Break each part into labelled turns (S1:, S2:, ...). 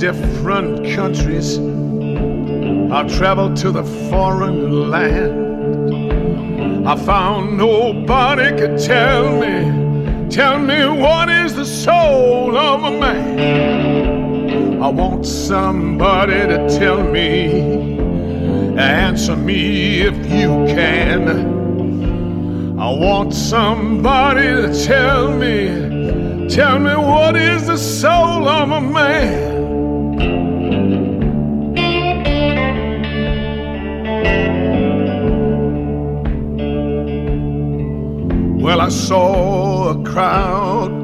S1: different countries. I've traveled to the foreign land. I found nobody could tell me, tell me what is the soul of a man. I want somebody to tell me, answer me if you can. I want somebody to tell me, tell me what is the soul of a man.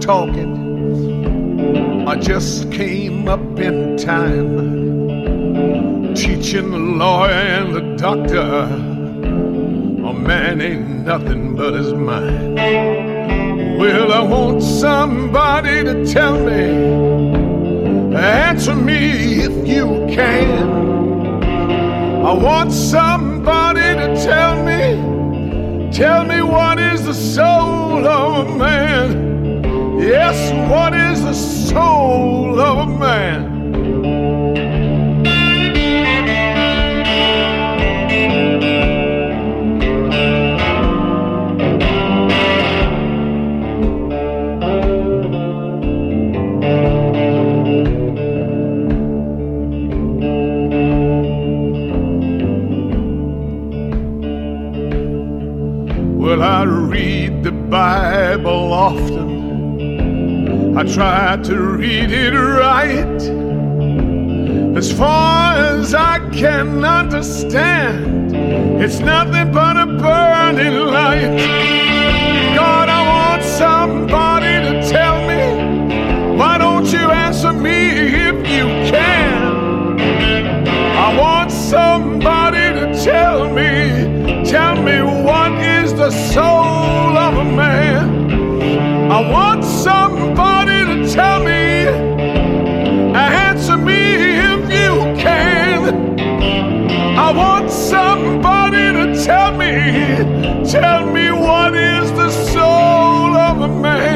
S1: Talking. I just came up in time, teaching the lawyer and the doctor. A man ain't nothing but his mind. Well, I want somebody to tell me, answer me if you can. I want somebody to tell me, tell me what is the soul of a man. Yes, what is the soul of a man? Well, I read the Bible often. I try to read it right. As far as I can understand, it's nothing but a burning light. God, I want somebody to tell me. Why don't you answer me if you can? I want somebody to tell me, tell me what is the soul of a man. I want I want somebody to tell me, tell me what is the soul of a man.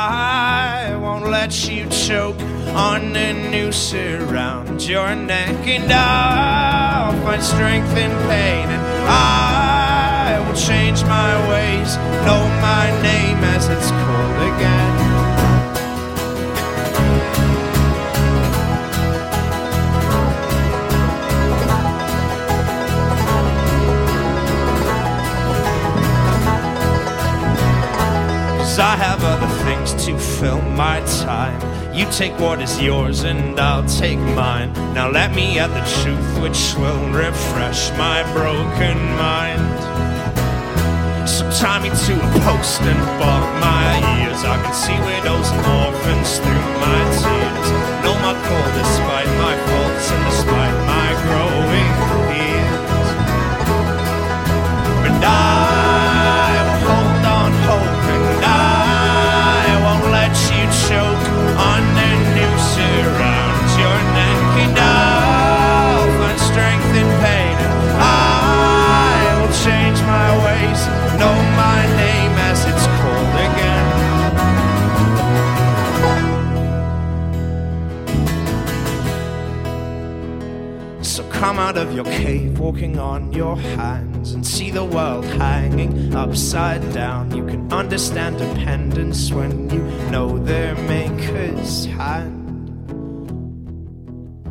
S2: let you choke on the noose around your neck. And I'll find strength in pain, and I will change my ways, know my name as it's called again. I have other to fill my time. You take what is yours and I'll take mine. Now let me add the truth which will refresh my broken mind. So tie me to a post and bob my ears. I can see widows and orphans through my tears. Know my call despite my come out of your cave, walking on your hands, and see the world hanging upside down. You can understand dependence when you know their maker's hand.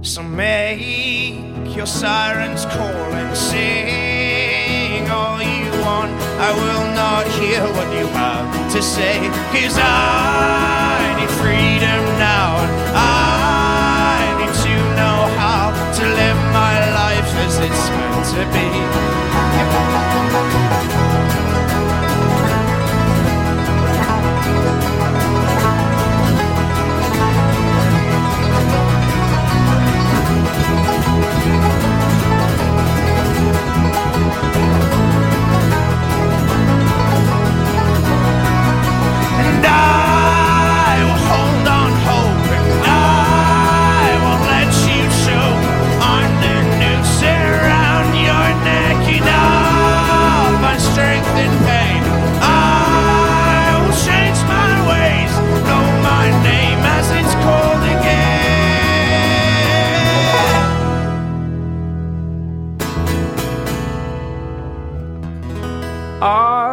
S2: So make your sirens call and sing all you want. I will not hear what you have to say, cause I need freedom meant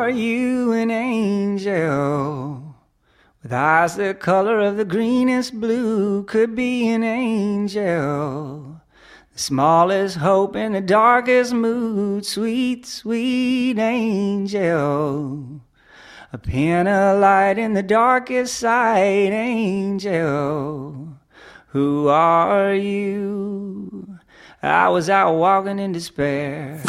S3: Are you an angel? With eyes the color of the greenest blue, could be an angel. The smallest hope in the darkest mood, sweet, sweet angel. A pin of light in the darkest sight, angel. Who are you? I was out walking in despair.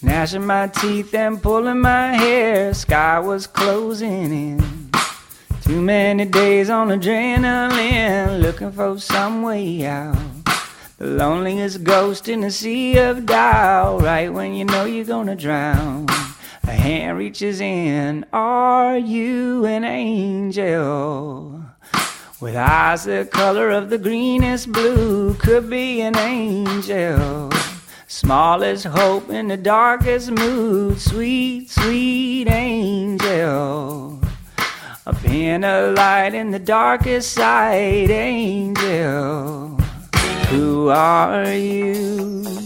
S3: Gnashing my teeth and pulling my hair, sky was closing in. Too many days on adrenaline, looking for some way out. The loneliest ghost in the sea of doubt, right when you know you're gonna drown. A hand reaches in, are you an angel? With eyes the color of the greenest blue, could be an angel. Smallest hope in the darkest mood, sweet, sweet angel. A pin of light in the darkest sight, angel. Who are you?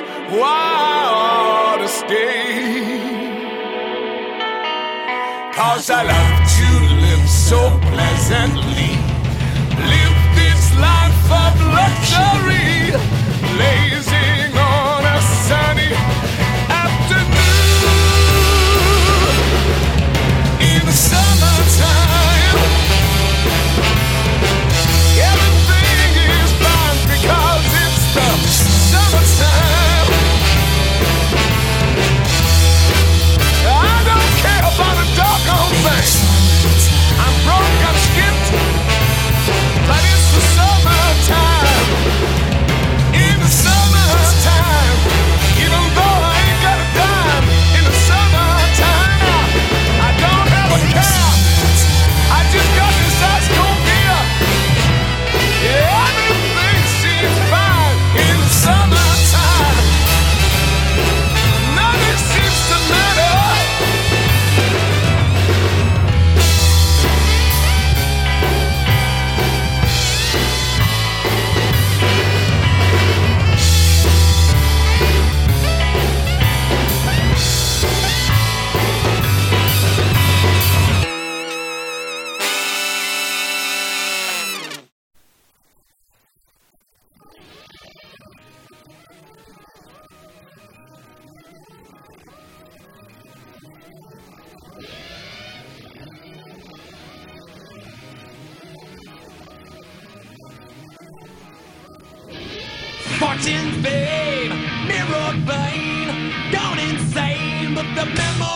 S4: Why wild estate. Cause I
S5: love to live so
S6: pleasantly. Live this life of luxury. Play fortune's babe, mirrored vein, gone insane,
S7: but the memory.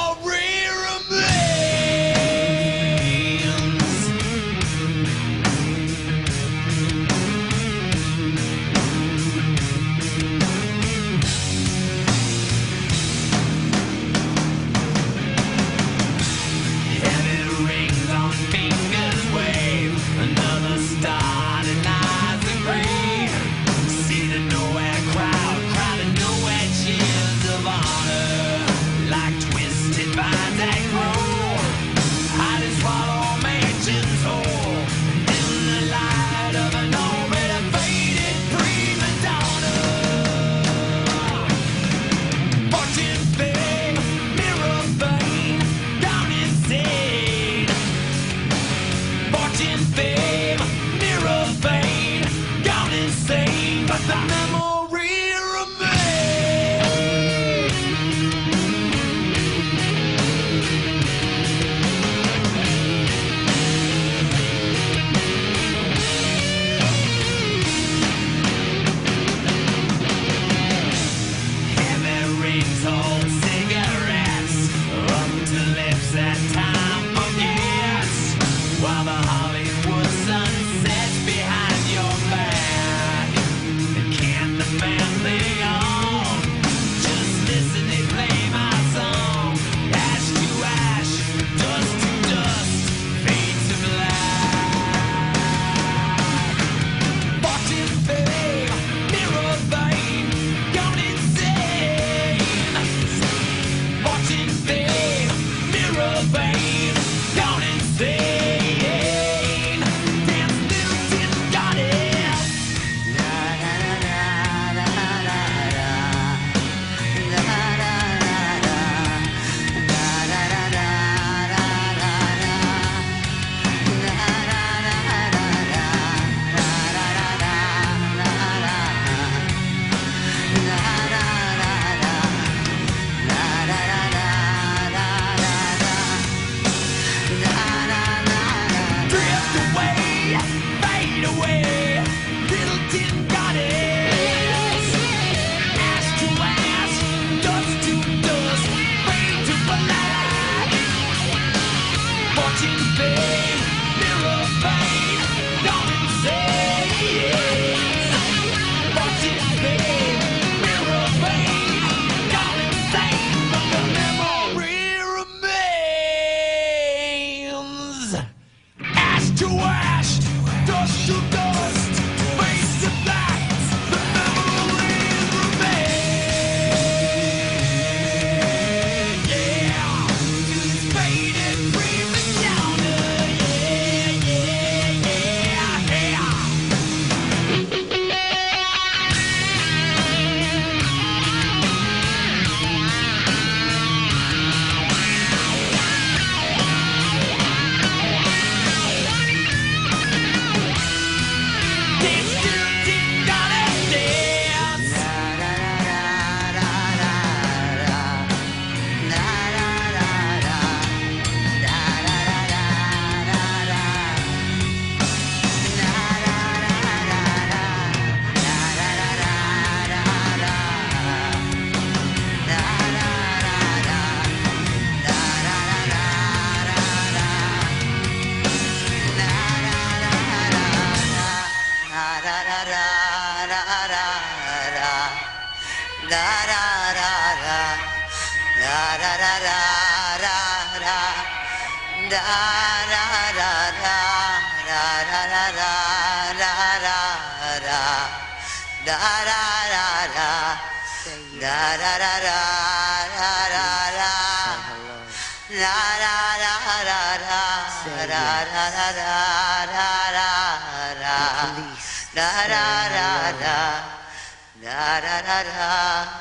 S7: da da da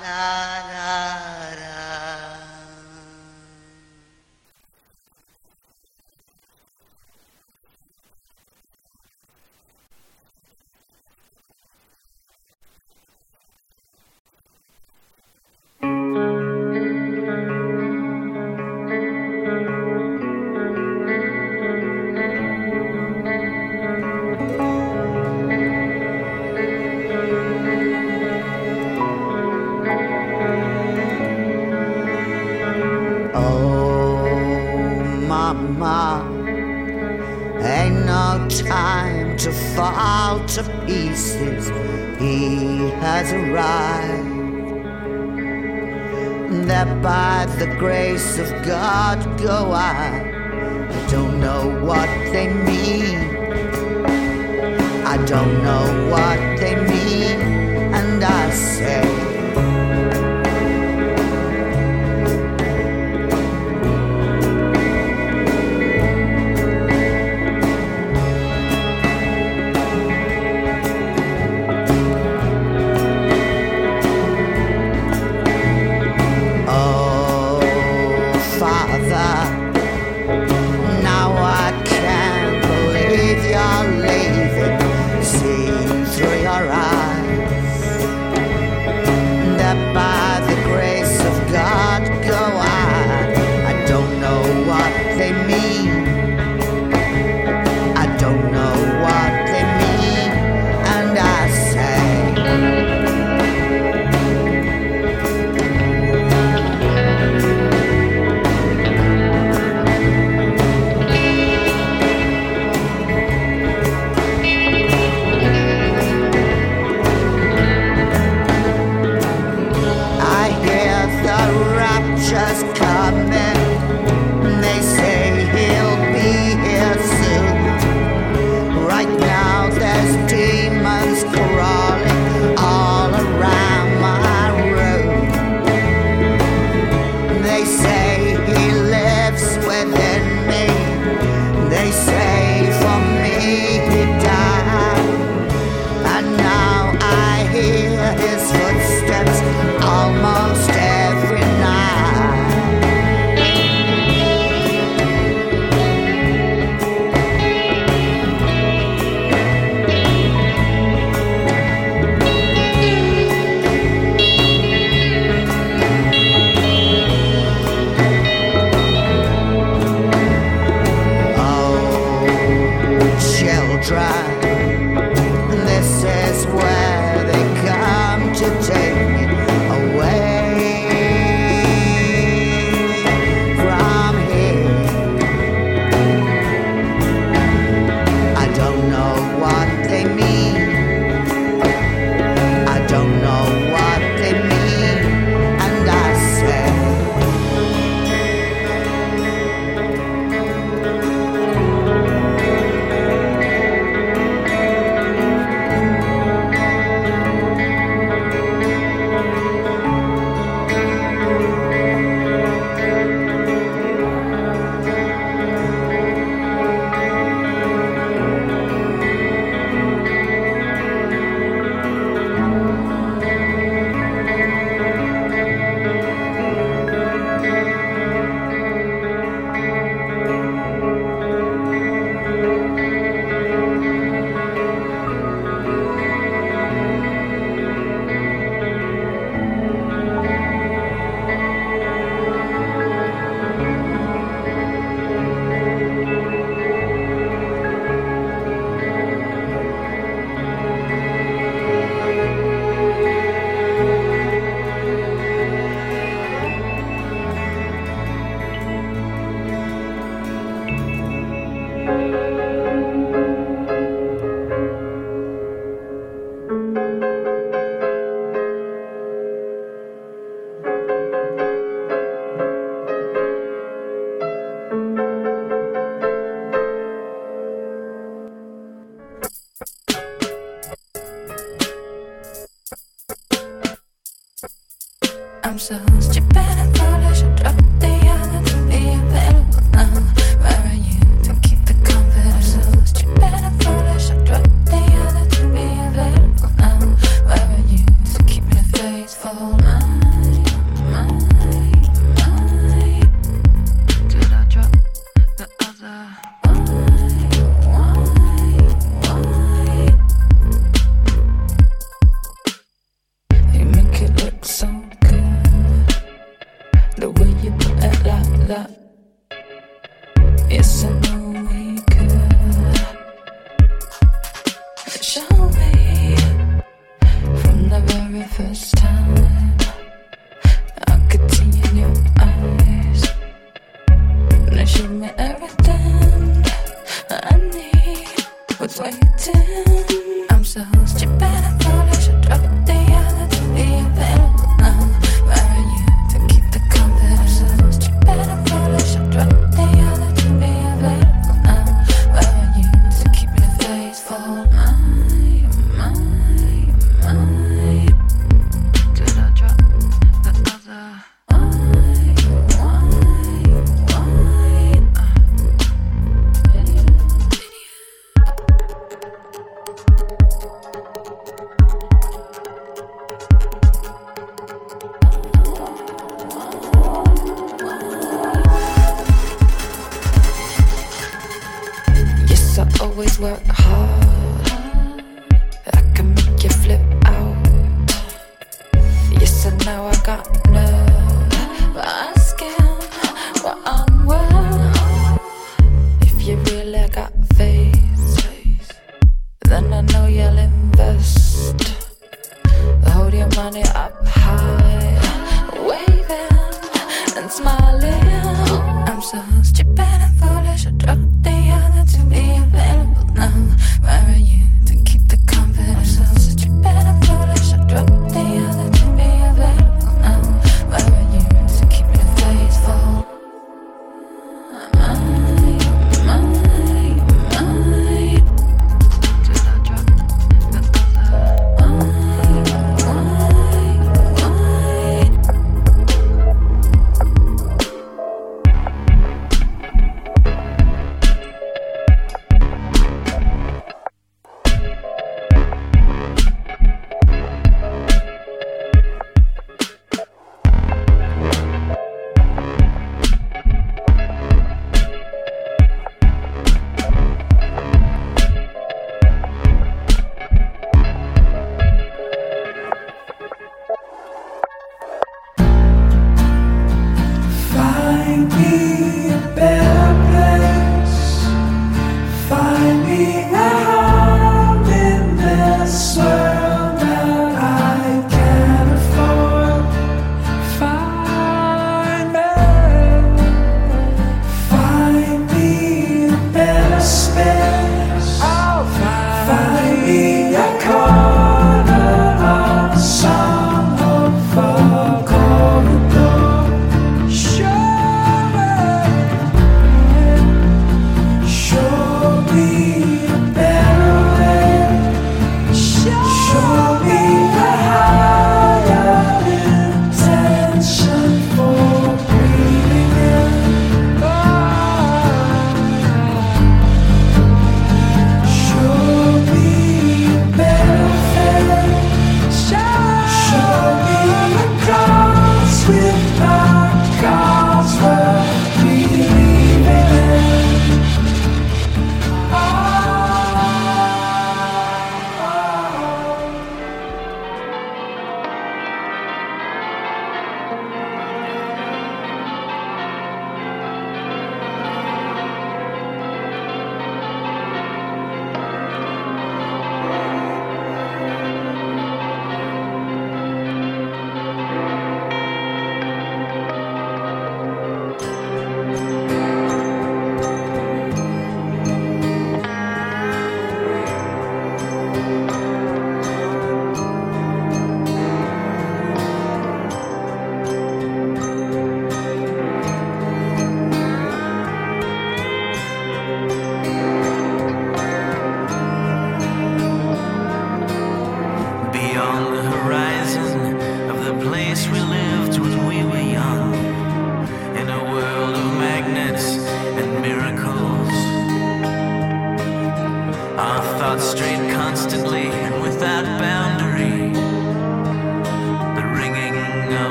S7: da. Oh, ma. Ain't no time to fall to pieces. He has arrived. That by the grace of
S8: God go. I don't know what they mean. I don't know what they mean. And I say,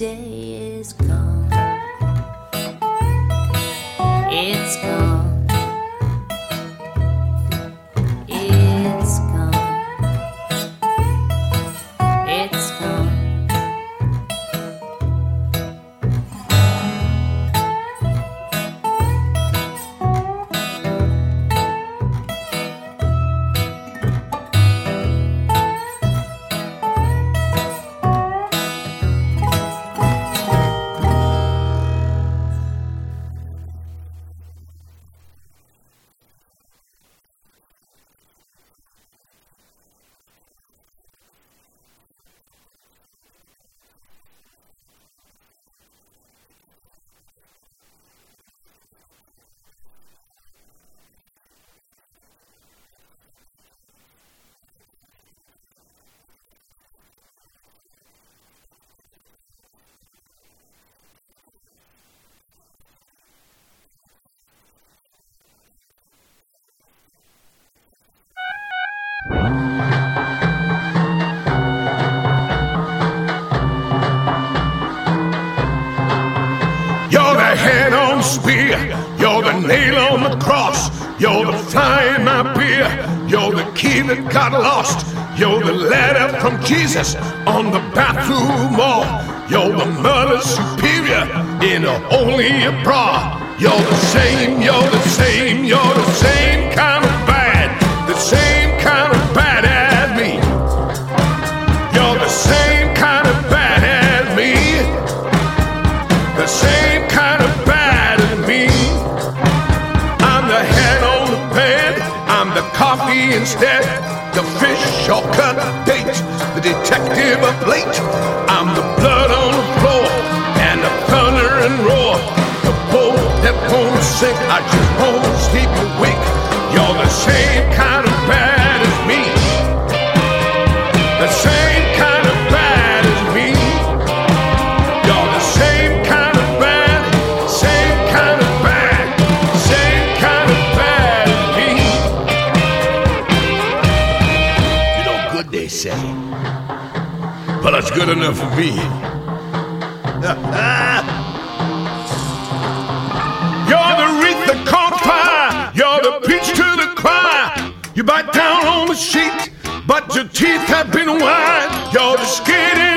S8: day is gone. It's gone.
S1: that got lost. You're the letter from Jesus on the bathroom wall. You're the murder superior in a holy bra. You're the same, you're the same, you're the same kind of Instead, the fish shall cut bait, the detective a late. I'm the blood on the floor and the thunder and roar. The boat that won't sink, I just won't sleep. Good enough for me. You're the wreath that caught fire. You're the peach to the choir. You bite down on the sheet, but your teeth have been wide. You're the skid